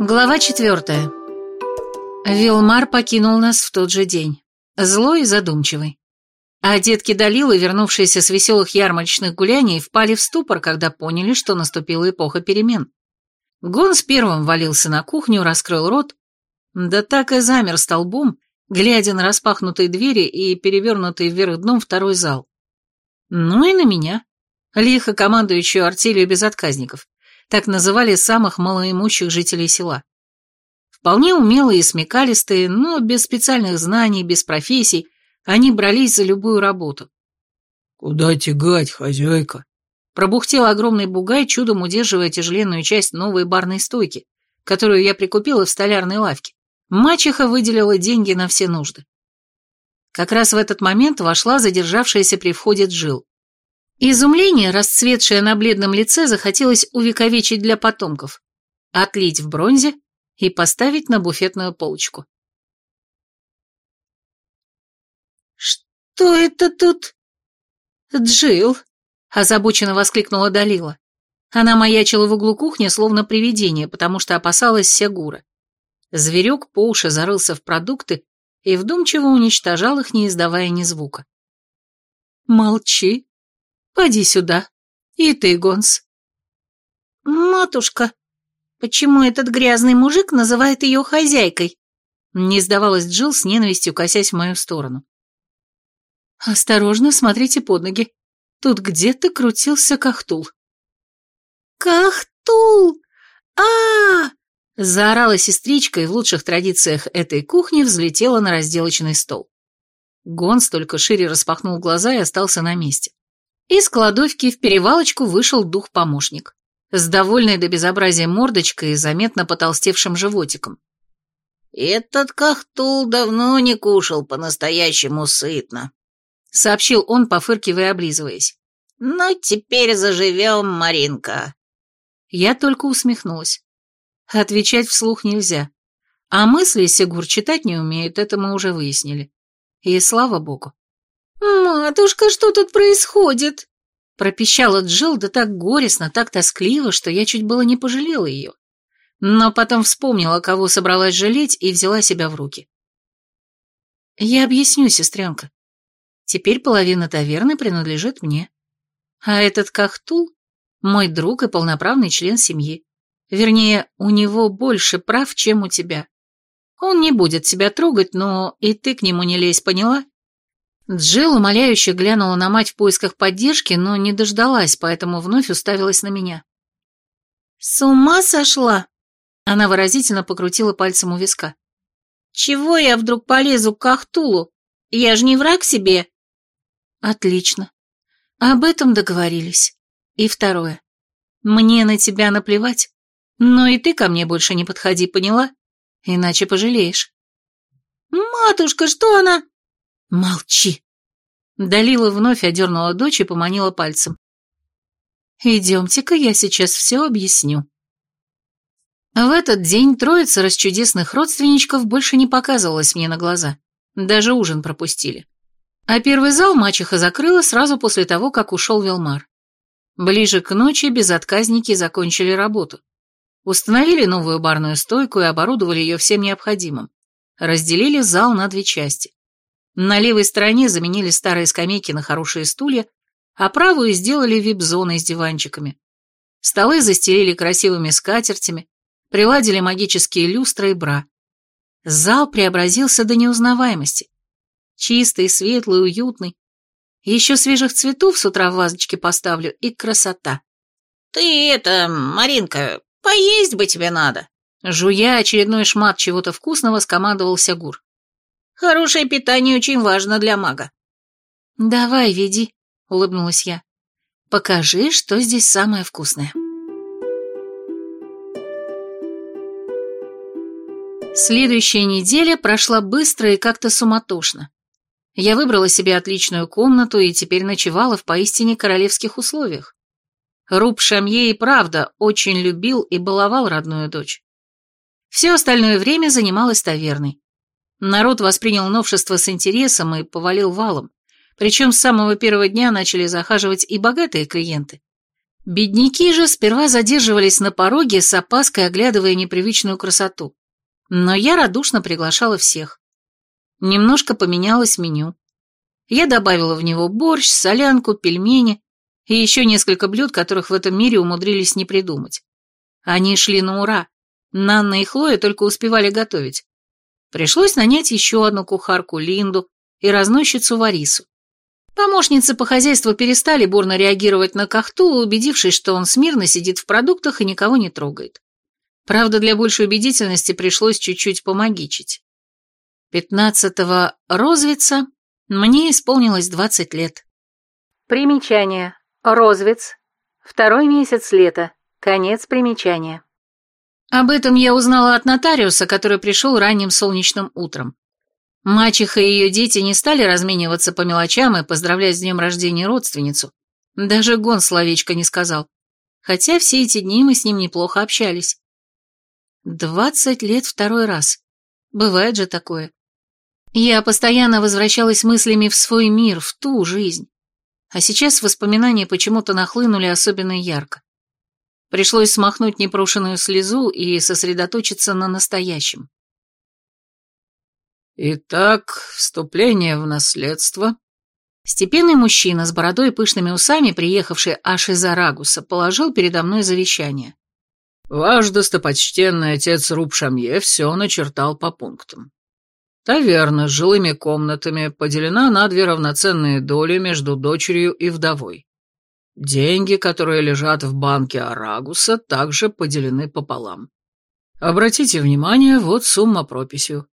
Глава четвертая. Вилмар покинул нас в тот же день. Злой и задумчивый. А детки Далилы, вернувшиеся с веселых ярмарочных гуляний, впали в ступор, когда поняли, что наступила эпоха перемен. Гон с первым валился на кухню, раскрыл рот, да так и замер столбом, глядя на распахнутые двери и перевернутый вверх дном второй зал. Ну и на меня, лихо командующую артелью безотказников так называли самых малоимущих жителей села. Вполне умелые и смекалистые, но без специальных знаний, без профессий, они брались за любую работу. «Куда тягать, хозяйка?» Пробухтел огромный бугай, чудом удерживая тяжеленную часть новой барной стойки, которую я прикупила в столярной лавке. Мачеха выделила деньги на все нужды. Как раз в этот момент вошла задержавшаяся при входе Джил. Изумление, расцветшее на бледном лице, захотелось увековечить для потомков, отлить в бронзе и поставить на буфетную полочку. «Что это тут?» «Джилл!» — озабоченно воскликнула Далила. Она маячила в углу кухни, словно привидение, потому что опасалась Сягура. Зверек по уши зарылся в продукты и вдумчиво уничтожал их, не издавая ни звука. «Молчи!» Поди сюда. И ты, Гонс. Матушка, почему этот грязный мужик называет ее хозяйкой? Не сдавалась Джилл с ненавистью, косясь в мою сторону. Осторожно, смотрите под ноги. Тут где-то крутился Кахтул. Кахтул! а, -а, -а Заорала сестричка и в лучших традициях этой кухни взлетела на разделочный стол. Гонс только шире распахнул глаза и остался на месте. Из кладовки в перевалочку вышел дух-помощник. С довольной до безобразия мордочкой и заметно потолстевшим животиком. «Этот кахтул давно не кушал по-настоящему сытно», — сообщил он, пофыркивая и облизываясь. «Но теперь заживем, Маринка». Я только усмехнулась. Отвечать вслух нельзя. А мысли Сигур читать не умеют, это мы уже выяснили. И слава богу. «Матушка, что тут происходит?» Пропищала Джилл да так горестно, так тоскливо, что я чуть было не пожалела ее. Но потом вспомнила, кого собралась жалеть, и взяла себя в руки. «Я объясню, сестренка. Теперь половина таверны принадлежит мне. А этот Кахтул — мой друг и полноправный член семьи. Вернее, у него больше прав, чем у тебя. Он не будет тебя трогать, но и ты к нему не лезь, поняла?» Джилл умоляюще глянула на мать в поисках поддержки, но не дождалась, поэтому вновь уставилась на меня. «С ума сошла?» Она выразительно покрутила пальцем у виска. «Чего я вдруг полезу к Ахтулу? Я же не враг себе!» «Отлично. Об этом договорились. И второе. Мне на тебя наплевать, но и ты ко мне больше не подходи, поняла? Иначе пожалеешь». «Матушка, что она...» «Молчи!» Далила вновь одернула дочь и поманила пальцем. «Идемте-ка, я сейчас все объясню». В этот день троица расчудесных родственничков больше не показывалась мне на глаза. Даже ужин пропустили. А первый зал мачеха закрыла сразу после того, как ушел Велмар. Ближе к ночи безотказники закончили работу. Установили новую барную стойку и оборудовали ее всем необходимым. Разделили зал на две части. На левой стороне заменили старые скамейки на хорошие стулья, а правую сделали вип-зоной с диванчиками. Столы застелили красивыми скатертями, приладили магические люстры и бра. Зал преобразился до неузнаваемости. Чистый, светлый, уютный. Еще свежих цветов с утра в вазочке поставлю, и красота. «Ты это, Маринка, поесть бы тебе надо!» Жуя очередной шмат чего-то вкусного, скомандовал Сягур. Хорошее питание очень важно для мага. Давай, веди, улыбнулась я. Покажи, что здесь самое вкусное. Следующая неделя прошла быстро и как-то суматошно. Я выбрала себе отличную комнату и теперь ночевала в поистине королевских условиях. Руб Шамье и правда очень любил и баловал родную дочь. Все остальное время занималась таверной. Народ воспринял новшество с интересом и повалил валом, причем с самого первого дня начали захаживать и богатые клиенты. Бедняки же сперва задерживались на пороге с опаской, оглядывая непривычную красоту. Но я радушно приглашала всех. Немножко поменялось меню. Я добавила в него борщ, солянку, пельмени и еще несколько блюд, которых в этом мире умудрились не придумать. Они шли на ура. Нанна и Хлоя только успевали готовить. Пришлось нанять еще одну кухарку Линду и разносчицу Варису. Помощницы по хозяйству перестали бурно реагировать на Кахтула, убедившись, что он смирно сидит в продуктах и никого не трогает. Правда, для большей убедительности пришлось чуть-чуть помогичить. 15-го Розвица мне исполнилось 20 лет. Примечание. Розвиц. Второй месяц лета. Конец примечания. Об этом я узнала от нотариуса, который пришел ранним солнечным утром. Мачеха и ее дети не стали размениваться по мелочам и поздравлять с днем рождения родственницу. Даже Гон словечко не сказал. Хотя все эти дни мы с ним неплохо общались. Двадцать лет второй раз. Бывает же такое. Я постоянно возвращалась мыслями в свой мир, в ту жизнь. А сейчас воспоминания почему-то нахлынули особенно ярко. Пришлось смахнуть непрошенную слезу и сосредоточиться на настоящем. Итак, вступление в наследство. Степенный мужчина с бородой и пышными усами, приехавший аж из Арагуса, положил передо мной завещание. Ваш достопочтенный отец Руб Шамье все начертал по пунктам. Таверна с жилыми комнатами поделена на две равноценные доли между дочерью и вдовой. Деньги, которые лежат в банке Арагуса, также поделены пополам. Обратите внимание, вот сумма прописью.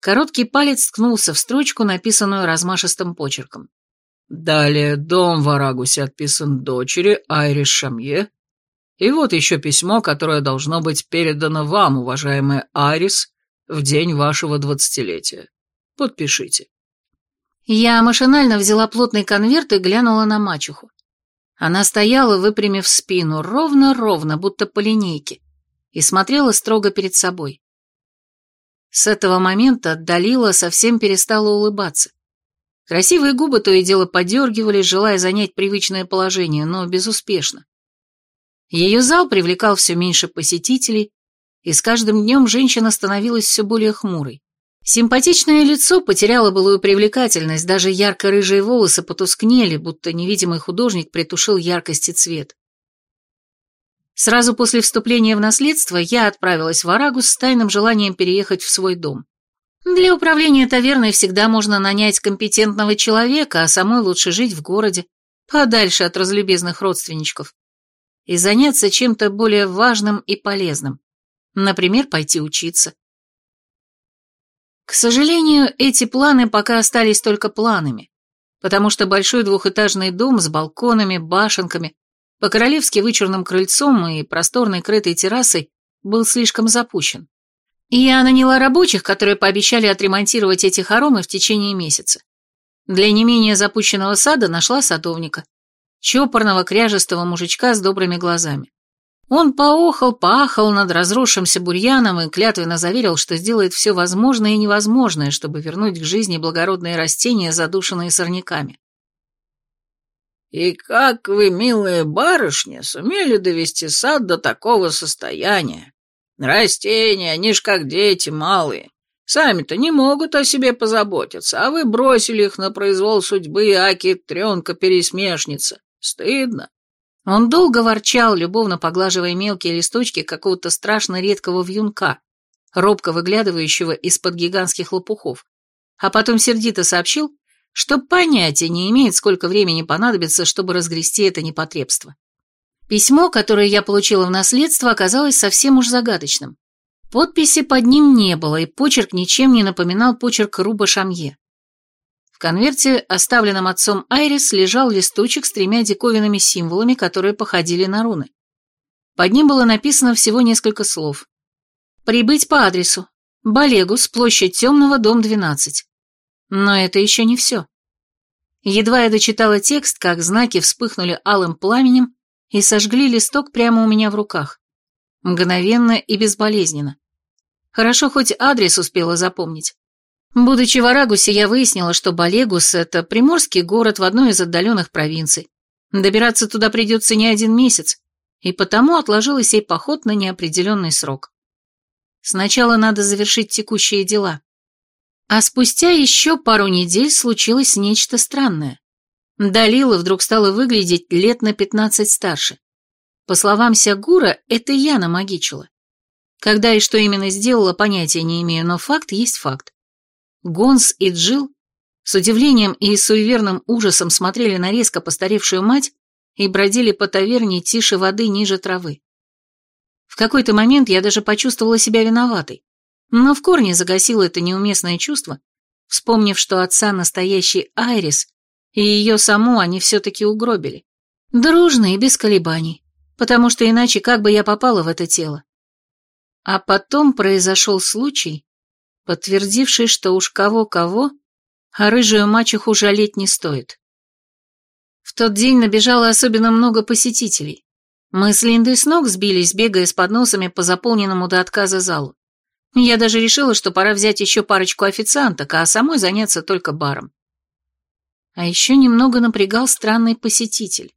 Короткий палец ткнулся в строчку, написанную размашистым почерком. Далее дом в Арагусе отписан дочери Айрис Шамье. И вот еще письмо, которое должно быть передано вам, уважаемая Айрис, в день вашего двадцатилетия. Подпишите. Я машинально взяла плотный конверт и глянула на мачеху. Она стояла, выпрямив спину, ровно-ровно, будто по линейке, и смотрела строго перед собой. С этого момента Далила совсем перестала улыбаться. Красивые губы то и дело подергивались, желая занять привычное положение, но безуспешно. Ее зал привлекал все меньше посетителей, и с каждым днем женщина становилась все более хмурой. Симпатичное лицо потеряло былую привлекательность, даже ярко-рыжие волосы потускнели, будто невидимый художник притушил яркость и цвет. Сразу после вступления в наследство я отправилась в Арагус с тайным желанием переехать в свой дом. Для управления таверной всегда можно нанять компетентного человека, а самой лучше жить в городе, подальше от разлюбезных родственничков, и заняться чем-то более важным и полезным. Например, пойти учиться. К сожалению, эти планы пока остались только планами, потому что большой двухэтажный дом с балконами, башенками, по-королевски вычурным крыльцом и просторной крытой террасой был слишком запущен. Я наняла рабочих, которые пообещали отремонтировать эти хоромы в течение месяца. Для не менее запущенного сада нашла садовника, чопорного кряжестого мужичка с добрыми глазами. Он поохал, поахал над разросшимся бурьяном и клятвенно заверил, что сделает все возможное и невозможное, чтобы вернуть к жизни благородные растения, задушенные сорняками. «И как вы, милые барышни, сумели довести сад до такого состояния? Растения, они ж как дети малые. Сами-то не могут о себе позаботиться, а вы бросили их на произвол судьбы, аки тренка-пересмешница. Стыдно». Он долго ворчал, любовно поглаживая мелкие листочки какого-то страшно редкого вьюнка, робко выглядывающего из-под гигантских лопухов, а потом сердито сообщил, что понятия не имеет, сколько времени понадобится, чтобы разгрести это непотребство. Письмо, которое я получила в наследство, оказалось совсем уж загадочным. Подписи под ним не было, и почерк ничем не напоминал почерк Руба Шамье. Конверте, оставленном отцом Айрис, лежал листочек с тремя диковинными символами, которые походили на руны. Под ним было написано всего несколько слов. «Прибыть по адресу. Балегус, площадь Темного, дом 12. Но это еще не все. Едва я дочитала текст, как знаки вспыхнули алым пламенем и сожгли листок прямо у меня в руках. Мгновенно и безболезненно. Хорошо, хоть адрес успела запомнить. Будучи в Арагусе, я выяснила, что Балегус – это приморский город в одной из отдаленных провинций. Добираться туда придется не один месяц, и потому отложила сей поход на неопределенный срок. Сначала надо завершить текущие дела. А спустя еще пару недель случилось нечто странное. Далила вдруг стала выглядеть лет на пятнадцать старше. По словам Сягура, это я намагичила. Когда и что именно сделала, понятия не имею, но факт есть факт. Гонс и Джил с удивлением и суеверным ужасом смотрели на резко постаревшую мать и бродили по таверне тише воды ниже травы. В какой-то момент я даже почувствовала себя виноватой, но в корне загасила это неуместное чувство, вспомнив, что отца настоящий Айрис и ее саму они все-таки угробили. Дружно и без колебаний, потому что иначе как бы я попала в это тело. А потом произошел случай, подтвердивший, что уж кого-кого, а рыжую мачеху жалеть не стоит. В тот день набежало особенно много посетителей. Мы с Линдой с ног сбились, бегая с подносами по заполненному до отказа залу. Я даже решила, что пора взять еще парочку официанток, а самой заняться только баром. А еще немного напрягал странный посетитель.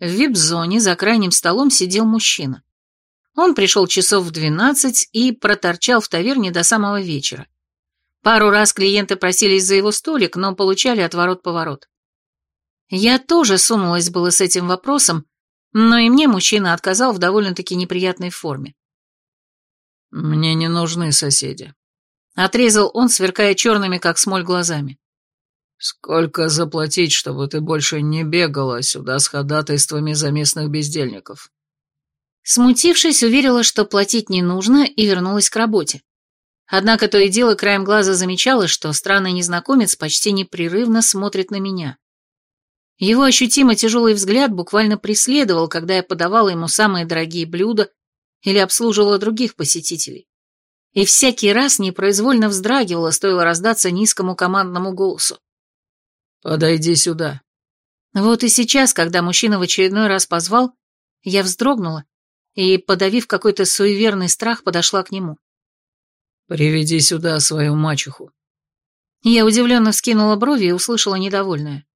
В вип-зоне за крайним столом сидел мужчина. Он пришел часов в двенадцать и проторчал в таверне до самого вечера. Пару раз клиенты просились за его столик, но получали отворот-поворот. Я тоже сунулась было с этим вопросом, но и мне мужчина отказал в довольно-таки неприятной форме. «Мне не нужны соседи», — отрезал он, сверкая черными, как смоль, глазами. «Сколько заплатить, чтобы ты больше не бегала сюда с ходатайствами за местных бездельников?» Смутившись, уверила, что платить не нужно, и вернулась к работе. Однако то и дело краем глаза замечала, что странный незнакомец почти непрерывно смотрит на меня. Его ощутимо тяжелый взгляд буквально преследовал, когда я подавала ему самые дорогие блюда или обслуживала других посетителей. И всякий раз непроизвольно вздрагивала, стоило раздаться низкому командному голосу. «Подойди сюда». Вот и сейчас, когда мужчина в очередной раз позвал, я вздрогнула и, подавив какой-то суеверный страх, подошла к нему. «Приведи сюда свою мачеху». Я удивленно вскинула брови и услышала недовольное.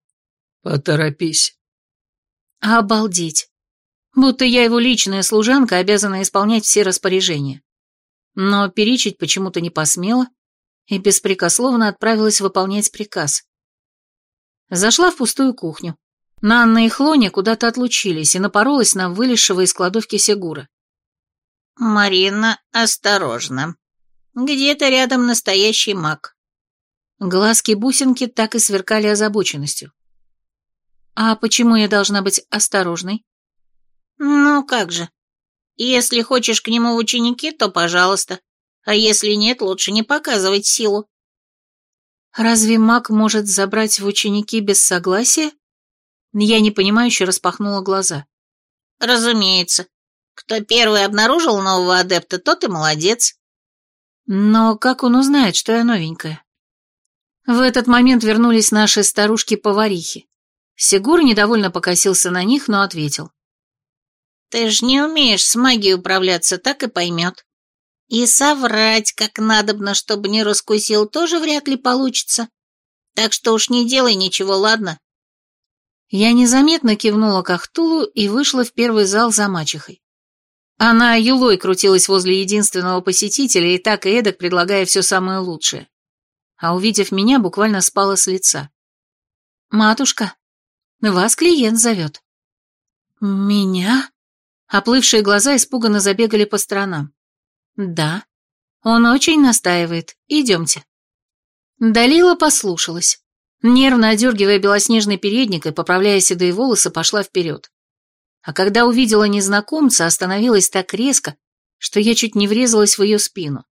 «Поторопись». Обалдеть. Будто я его личная служанка, обязана исполнять все распоряжения. Но перечить почему-то не посмела и беспрекословно отправилась выполнять приказ. Зашла в пустую кухню. Нанна и Хлоня куда-то отлучились и напоролась на вылезшего из кладовки Сегура. «Марина, осторожно. Где-то рядом настоящий маг». Глазки-бусинки так и сверкали озабоченностью. «А почему я должна быть осторожной?» «Ну как же. Если хочешь к нему в ученики, то пожалуйста. А если нет, лучше не показывать силу». «Разве маг может забрать в ученики без согласия?» Я непонимающе распахнула глаза. «Разумеется. Кто первый обнаружил нового адепта, тот и молодец». «Но как он узнает, что я новенькая?» В этот момент вернулись наши старушки-поварихи. Сигур недовольно покосился на них, но ответил. «Ты ж не умеешь с магией управляться, так и поймет. И соврать как надобно, чтобы не раскусил, тоже вряд ли получится. Так что уж не делай ничего, ладно?» Я незаметно кивнула к Ахтулу и вышла в первый зал за мачехой. Она юлой крутилась возле единственного посетителя и так и эдак предлагая все самое лучшее. А увидев меня, буквально спала с лица. «Матушка, вас клиент зовет». «Меня?» Оплывшие глаза испуганно забегали по сторонам. «Да, он очень настаивает. Идемте». Далила послушалась. Нервно одергивая белоснежный передник и поправляя седые волосы, пошла вперед. А когда увидела незнакомца, остановилась так резко, что я чуть не врезалась в ее спину.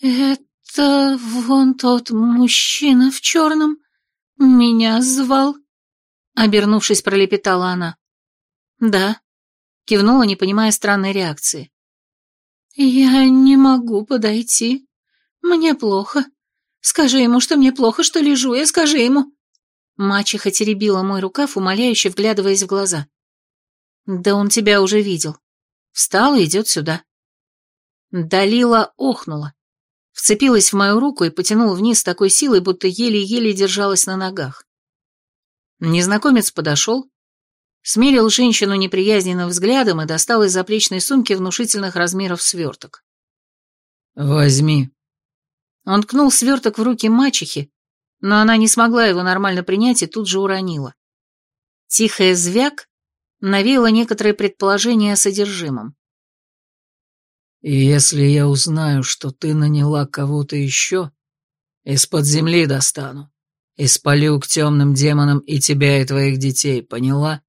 «Это вон тот мужчина в черном меня звал?» Обернувшись, пролепетала она. «Да», — кивнула, не понимая странной реакции. «Я не могу подойти. Мне плохо. Скажи ему, что мне плохо, что лежу я, скажи ему». Мачеха теребила мой рукав, умоляюще вглядываясь в глаза. «Да он тебя уже видел. Встал и идет сюда». Далила охнула. Вцепилась в мою руку и потянула вниз с такой силой, будто еле-еле держалась на ногах. Незнакомец подошел, смерил женщину неприязненным взглядом и достал из заплечной сумки внушительных размеров сверток. «Возьми». Он ткнул сверток в руки мачехи, но она не смогла его нормально принять и тут же уронила. Тихое звяк навеяло некоторые предположения о содержимом. «Если я узнаю, что ты наняла кого-то еще, из-под земли достану и спалю к темным демонам и тебя, и твоих детей, поняла?»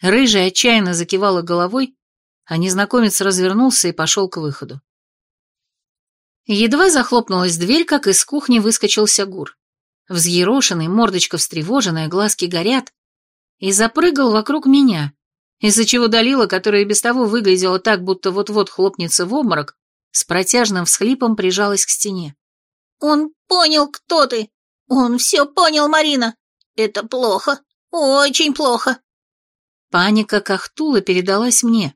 Рыжая отчаянно закивала головой, а незнакомец развернулся и пошел к выходу. Едва захлопнулась дверь, как из кухни выскочил Сягур. Взъерошенный, мордочка встревоженная, глазки горят, и запрыгал вокруг меня, из-за чего Далила, которая без того выглядела так, будто вот-вот хлопнется в обморок, с протяжным всхлипом прижалась к стене. «Он понял, кто ты! Он все понял, Марина! Это плохо, очень плохо!» Паника Кахтула передалась мне.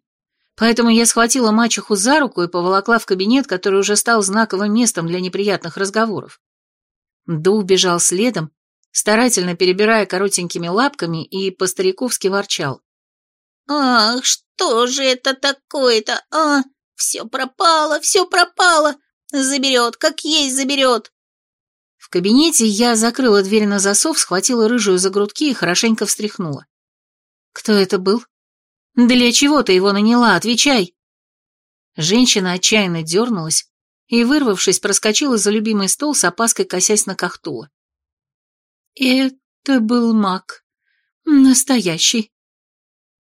Поэтому я схватила мачеху за руку и поволокла в кабинет, который уже стал знаковым местом для неприятных разговоров. Ду бежал следом, старательно перебирая коротенькими лапками и по-стариковски ворчал. «Ах, что же это такое-то, а? Все пропало, все пропало! Заберет, как есть заберет!» В кабинете я закрыла дверь на засов, схватила рыжую за грудки и хорошенько встряхнула. «Кто это был?» «Для чего ты его наняла? Отвечай!» Женщина отчаянно дернулась и, вырвавшись, проскочила за любимый стол с опаской косясь на Кахтула. «Это был маг. Настоящий.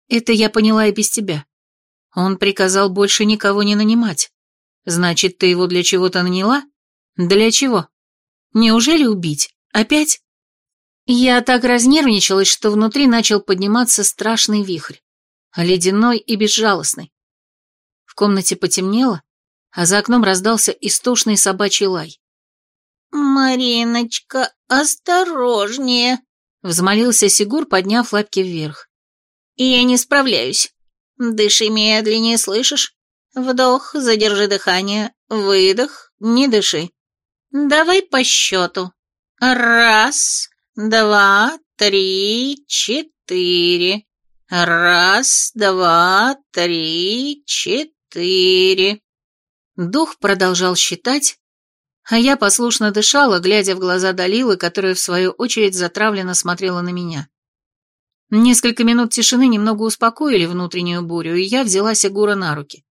Это я поняла и без тебя. Он приказал больше никого не нанимать. Значит, ты его для чего-то наняла? Для чего? Неужели убить? Опять?» Я так разнервничалась, что внутри начал подниматься страшный вихрь ледяной и безжалостный. В комнате потемнело, а за окном раздался истошный собачий лай. «Мариночка, осторожнее!» — взмолился Сигур, подняв лапки вверх. «Я не справляюсь. Дыши медленнее, слышишь? Вдох, задержи дыхание, выдох, не дыши. Давай по счету. Раз, два, три, четыре. Раз, два, три, четыре. Дух продолжал считать, а я послушно дышала, глядя в глаза Далилы, которая, в свою очередь, затравленно смотрела на меня. Несколько минут тишины немного успокоили внутреннюю бурю, и я взяла Сигура на руки.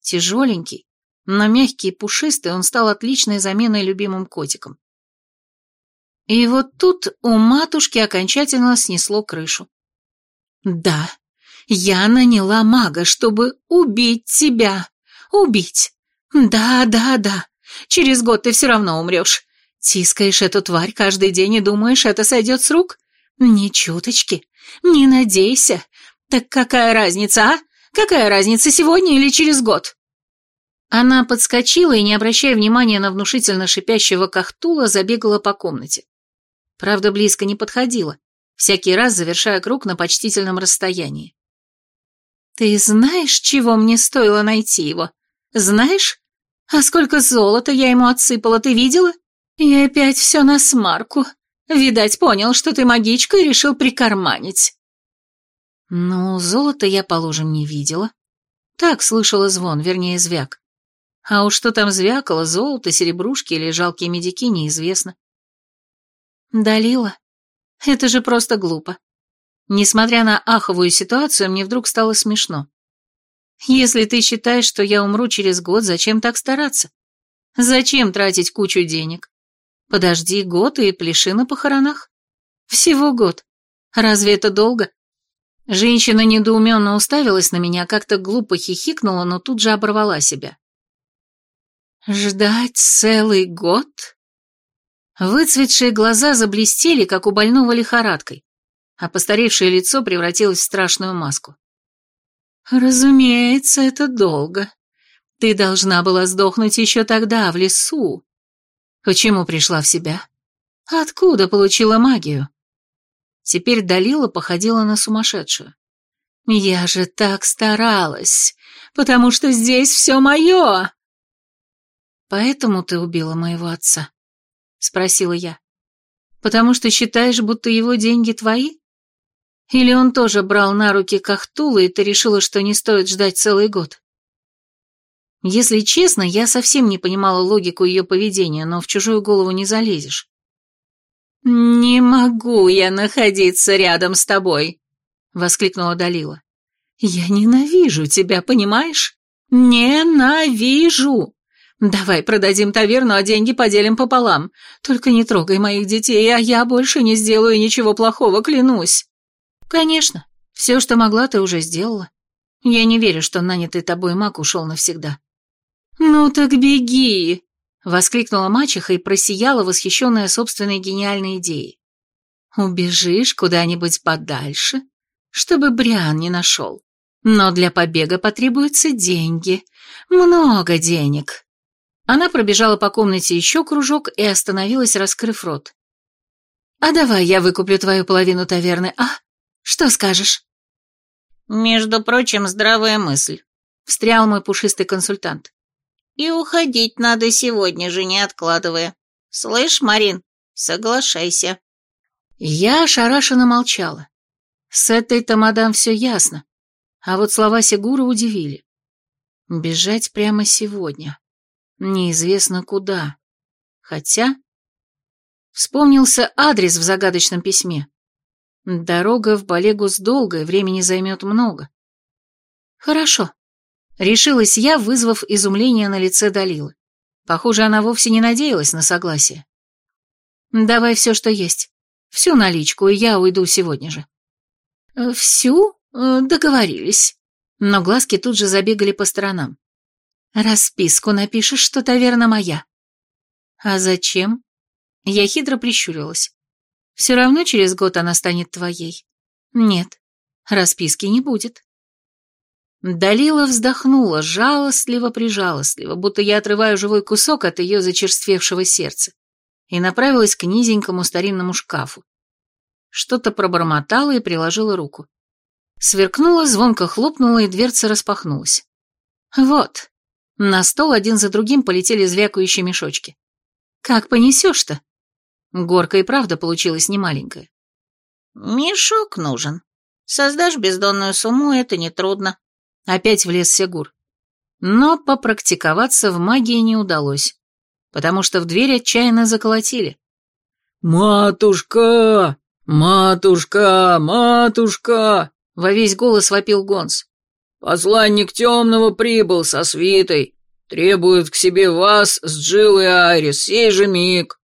Тяжеленький, но мягкий и пушистый, он стал отличной заменой любимым котиком. И вот тут у матушки окончательно снесло крышу. Да, я наняла мага, чтобы убить тебя. Убить. Да, да, да. Через год ты все равно умрешь. Тискаешь эту тварь каждый день и думаешь, это сойдет с рук? Ни чуточки. Не надейся. Так какая разница, а? Какая разница, сегодня или через год? Она подскочила и, не обращая внимания на внушительно шипящего кахтула, забегала по комнате. Правда, близко не подходила всякий раз завершая круг на почтительном расстоянии. «Ты знаешь, чего мне стоило найти его? Знаешь? А сколько золота я ему отсыпала, ты видела? И опять все на смарку. Видать, понял, что ты магичка и решил прикарманить». «Ну, золота я, положим, не видела. Так слышала звон, вернее, звяк. А уж что там звякало, золото, серебрушки или жалкие медики, неизвестно». «Далила, это же просто глупо. Несмотря на аховую ситуацию, мне вдруг стало смешно. Если ты считаешь, что я умру через год, зачем так стараться? Зачем тратить кучу денег? Подожди год и пляши на похоронах. Всего год. Разве это долго? Женщина недоуменно уставилась на меня, как-то глупо хихикнула, но тут же оборвала себя. Ждать целый год? Выцветшие глаза заблестели, как у больного лихорадкой, а постаревшее лицо превратилось в страшную маску. «Разумеется, это долго. Ты должна была сдохнуть еще тогда, в лесу. Почему пришла в себя? Откуда получила магию?» Теперь Далила походила на сумасшедшую. «Я же так старалась, потому что здесь все мое!» «Поэтому ты убила моего отца?» — спросила я. Потому что считаешь, будто его деньги твои? Или он тоже брал на руки Кахтула, и ты решила, что не стоит ждать целый год? Если честно, я совсем не понимала логику ее поведения, но в чужую голову не залезешь. «Не могу я находиться рядом с тобой», — воскликнула Далила. «Я ненавижу тебя, понимаешь? Ненавижу! Давай продадим таверну, а деньги поделим пополам. Только не трогай моих детей, а я больше не сделаю ничего плохого, клянусь». «Конечно, все, что могла, ты уже сделала. Я не верю, что нанятый тобой маг ушел навсегда». «Ну так беги!» — воскликнула мачеха и просияла, восхищенная собственной гениальной идеей. «Убежишь куда-нибудь подальше, чтобы Бриан не нашел. Но для побега потребуются деньги. Много денег». Она пробежала по комнате еще кружок и остановилась, раскрыв рот. «А давай я выкуплю твою половину таверны, а? Что скажешь?» «Между прочим, здравая мысль», — встрял мой пушистый консультант. «И уходить надо сегодня же, не откладывая. Слышь, Марин, соглашайся». Я ошарашенно молчала. С этой-то мадам все ясно. А вот слова Сигура удивили. Бежать прямо сегодня. Неизвестно куда. Хотя... Вспомнился адрес в загадочном письме. Дорога в Балегус долгая, времени займет много. Хорошо. Решилась я, вызвав изумление на лице Далилы. Похоже, она вовсе не надеялась на согласие. Давай все, что есть. Всю наличку, и я уйду сегодня же. Э, всю? Э, договорились. Но глазки тут же забегали по сторонам. Расписку напишешь, что таверна моя. А зачем? Я хитро прищурилась. Все равно через год она станет твоей. Нет, расписки не будет. Далила вздохнула, жалостливо-прижалостливо, будто я отрываю живой кусок от ее зачерствевшего сердца, и направилась к низенькому старинному шкафу. Что-то пробормотала и приложила руку. Сверкнула, звонко хлопнула, и дверца распахнулась. Вот, на стол один за другим полетели звякающие мешочки. Как понесешь-то? Горка и правда получилась немаленькая. Мешок нужен. Создашь бездонную сумму, это нетрудно. Опять влез Сегур. Но попрактиковаться в магии не удалось, потому что в дверь отчаянно заколотили. «Матушка! Матушка! Матушка!» Во весь голос вопил Гонс. «Посланник темного прибыл со свитой. Требует к себе вас с Джилл и Айрис, сей же миг».